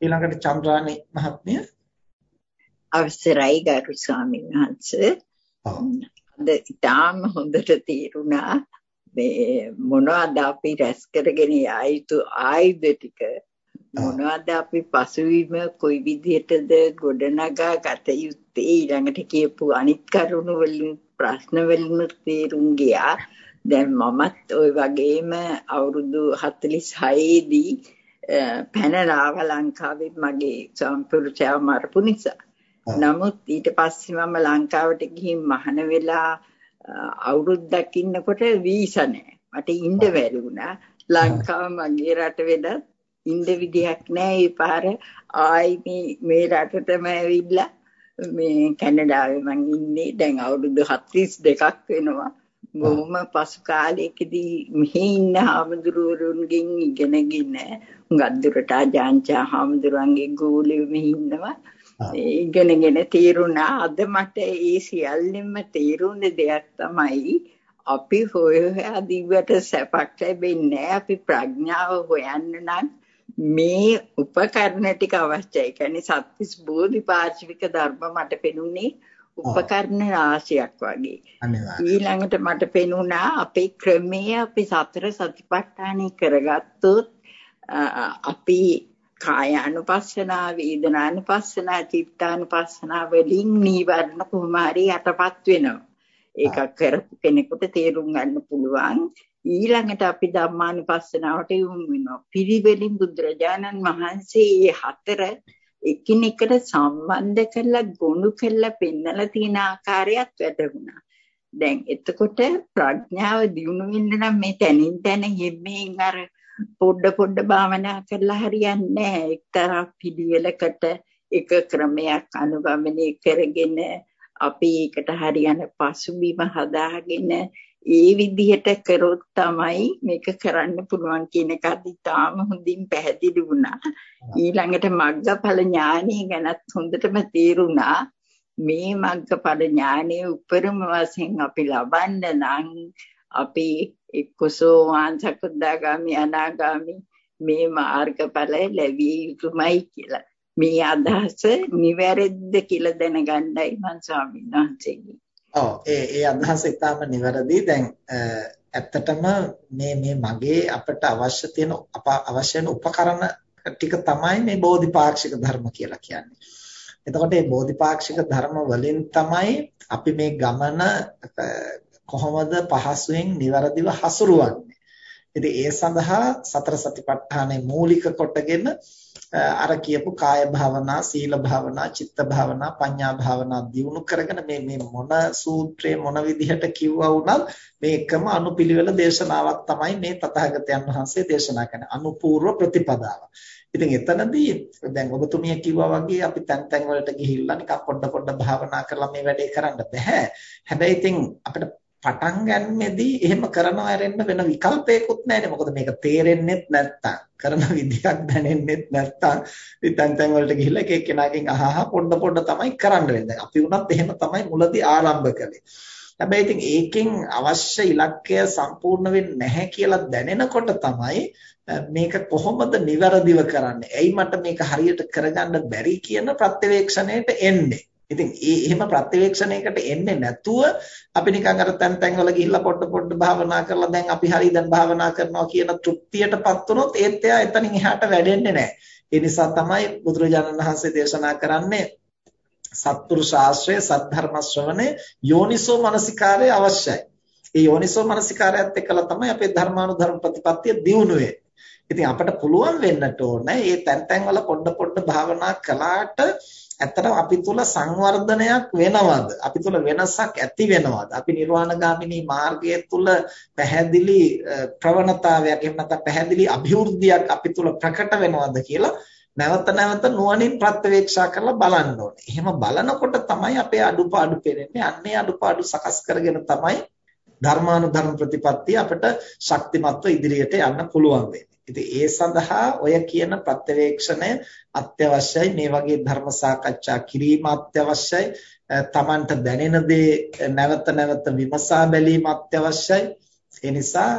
ඊළඟට චන්ද්‍රානි මහත්මිය. අවසරයි ගරු ස්වාමීන් වහන්සේ. අද ඊටාම හොඳට තේරුණා. මේ මොනවද අපි රැස් කරගෙන ආයුතු ආයුධ ටික? මොනවද අපි පසුවීම කොයි විදිහටද ගොඩනගා ගත යුත්තේ? ඊළඟට කියපු අනිත් කරුණු වලින් ප්‍රශ්න වලින් තේරුම් ගියා. දැන් මමත් ওই වගේම අවුරුදු 46 දී පැනලාව ලංකාවේ මගේ සම්පූර්ණචාව මරපු නිසා. නමුත් ඊට පස්සේ මම ලංකාවට ගිහින් මහාන වෙලා අවුරුද්දක් ඉන්නකොට වීසා නැහැ. මට ඉන්න බැරි වුණා. ලංකාව මගේ රට වෙනත් ඉන්න විදියක් නැහැ. ඒ පාර ආයි මේ මේ රටටම ඇවිල්ලා මේ කැනඩාවේ මං ඉන්නේ. දැන් අවුරුදු 42ක් වෙනවා. බොහොම පසු කාලයකදී මෙහි ඉන්න හාමුදුරුවරුන්ගෙන් ඉගෙනගෙන හුඟක් දුරට ආජාන්චා හාමුදුරන්ගේ ගෝලියෝ මෙහි ඉන්නවා. ඉගෙනගෙන තීරුණා. අද මට ඒ සියල්ලෙම තීරුණ දෙයක් තමයි අපි හොය හොයා දිවට සැපක් ලැබෙන්නේ අපි ප්‍රඥාව හොයන්න නම් මේ උපකරණ ටික අවශ්‍යයි. කියන්නේ සත්‍විස් බෝධිපාශික ධර්ම මට පෙනුනේ උපකරණ රාශියක් වගේ. ඊළඟට මට පෙනුණා අපේ ක්‍රමයේ අපි සතර සතිපට්ඨානෙ කරගත්තොත් අපි කායානුපස්සනා වේදනානුපස්සනා චිත්තානුපස්සනා වලින් නීවරණ කොහොම හරි යටපත් වෙනවා. ඒක කරපු කෙනෙකුට තේරුම් ගන්න පුළුවන්. ඊළඟට අපි ධම්මානුපස්සනාවට යොමු වෙනවා. පිරිවෙලින් බුදුරජාණන් වහන්සේ මේ හතර එකිනෙකට සම්බන්ධ කරලා ගොනු කරලා පෙන්නලා තියෙන ආකාරයත් වැටහුණා. දැන් එතකොට ප්‍රඥාව දියුණු වෙන්න නම් මේ තනින් තන හිම්මෙන් අර පොඩ පොඩ භාවනා කරලා හරියන්නේ නැහැ. එක්තරා පිළිවෙලකට එක ක්‍රමයක් අනුගමනය කරගෙන අපි ඒකට හරියන පසුබිම හදාගෙන ඒ විදිහට කරොත් තමයි මේක කරන්න පුළුවන් කියන එක අදිතාම හොඳින් පැහැදිලි වුණා. ඊළඟට මග්ගඵල ඥානය ගැනත් හොඳටම තේරුණා. මේ මග්ගඵල ඥානයේ උපරිම වශයෙන් අපි ලබන්න නම් අපි එක්කසෝ වාංශකුද්දාගාමි අනාගාමි මේ මාර්ගඵල ලැබිය යුතුමයි කියලා. මේ අදහස නිවැරදිද කියලා දැනගන්නයි මම ස්වාමීන් වහන්සේගෙන් ඔව් ඒ ඒ අදහස ඉතාම නිවැරදි. දැන් ඇත්තටම මේ මේ මගේ අපට අවශ්‍ය තියෙන අවශ්‍ය වෙන උපකරණ ටික තමයි මේ බෝධිපාක්ෂික ධර්ම කියලා කියන්නේ. එතකොට මේ බෝධිපාක්ෂික ධර්ම වලින් තමයි අපි මේ ගමන කොහොමද පහසුවෙන් નિවරදිව හසුරුවන්නේ. ඉතින් ඒ සඳහා සතර සතිපට්ඨානේ මූලික කොටගෙන අර කියපු කාය භාවනා, සීල භාවනා, චිත්ත භාවනා, පඤ්ඤා භාවනා දියුණු කරගෙන මේ මේ මොන සූත්‍රයේ මොන විදිහට කිව්වා වුණත් මේ එකම අනුපිළිවෙල දේශනාවක් තමයි මේ තථාගතයන් වහන්සේ දේශනා කරන්නේ. අනුපූර්ව ප්‍රතිපදාව. ඉතින් එතනදී දැන් ඔබතුමිය කිව්වා වගේ අපි තැන් තැන් වලට ගිහිල්ලා නිකන් පොඩ පොඩ භාවනා කරලා මේ වැඩේ කරන්න බෑ. හැබැයි ඉතින් අපිට පටන් ගන්නෙදී එහෙම කරනවා ඇරෙන්න වෙන විකල්පයකුත් නැහැනේ. මොකද මේක තේරෙන්නෙත් නැත්තම්, කරන විදියක් දැනෙන්නෙත් නැත්තම්, ඉතින් තැන් වලට ගිහිල්ලා එක එක්කෙනාගෙන් අහහ පොඩ පොඩ තමයි කරන්න වෙන්නේ. අපි වුණත් එහෙම තමයි මුලදී ආරම්භ කළේ. හැබැයි ඉතින් ඒකෙන් අවශ්‍ය ඉලක්කය සම්පූර්ණ වෙන්නේ නැහැ කියලා දැනෙනකොට තමයි මේක කොහොමද નિවරදිව කරන්නේ? ඇයි මට මේක හරියට කරගන්න බැරි කියන ප්‍රත්‍යවේක්ෂණයට එන්නේ? ඉතින් ඒ එහෙම ප්‍රත්‍යවේක්ෂණයකට එන්නේ නැතුව අපි නිකන් අර තැන් තැන් වල ගිහිල්ලා පොඩ පොඩ භාවනා කරලා දැන් අපි හරි දැන් භාවනා කරනවා කියන තෘප්තියටපත් වුණොත් ඒත් එයා එතනින් එහාට වැඩෙන්නේ නැහැ. ඒ නිසා තමයි බුදුරජාණන් වහන්සේ දේශනා කරන්නේ සත්පුරුෂ ආශ්‍රය සද්ධර්ම ශ්‍රවණය යෝනිසෝ මනසිකාරය අවශ්‍යයි. ඒ යෝනිසෝ මනසිකාරයත් එක්කලා තමයි අපේ ධර්මානුධර්ම ප්‍රතිපත්තිය දියුණු ඉතින් අපිට පුළුවන් වෙන්නට ඕනේ මේ තැන් තැන් වල පොඩ පොඩ භාවනා කළාට ඇත්තටම අපි තුල සංවර්ධනයක් වෙනවද? අපි තුල වෙනසක් ඇති වෙනවද? අපි නිර්වාණගාමිනී මාර්ගය තුල පැහැදිලි ප්‍රවණතාවයක් එහෙම නැත්නම් පැහැදිලි અભිවෘද්ධියක් අපි තුල ප්‍රකට වෙනවද කියලා නැවත නැවත නුවණින් ප්‍රත්‍යවේක්ෂා කරලා බලන්න ඕනේ. එහෙම බලනකොට තමයි අපේ අඩුපාඩු පේන්නේ. අන්නේ අඩුපාඩු සකස් කරගෙන තමයි ධර්මානුධර්ම ප්‍රතිපත්තිය අපිට ශක්තිමත්ව ඉදිරියට යන්න පුළුවන් වෙන්නේ. ඉතින් ඒ සඳහා ඔය කියන ප්‍රත්‍යවේක්ෂණය අත්‍යවශ්‍යයි මේ වගේ ධර්ම සාකච්ඡා කිරීම අත්‍යවශ්‍යයි තමන්ට දැනෙන දේ නැවත නැවත විමසා බැලීම අත්‍යවශ්‍යයි ඒ නිසා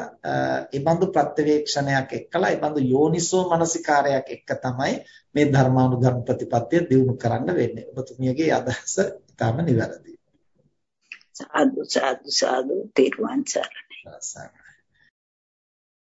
ඒ බඳු ප්‍රත්‍යවේක්ෂණයක් එක්කලා ඒ බඳු යෝනිසෝ මනසිකාරයක් එක්ක තමයි මේ ධර්මානුධර්ම ප්‍රතිපත්තිය දියුණු කරන්න වෙන්නේ. ඔබතුමියගේ අදහස ඉතාම නිවැරදියි. සාදු සාදු සාදු තෙරුවන් සරණයි.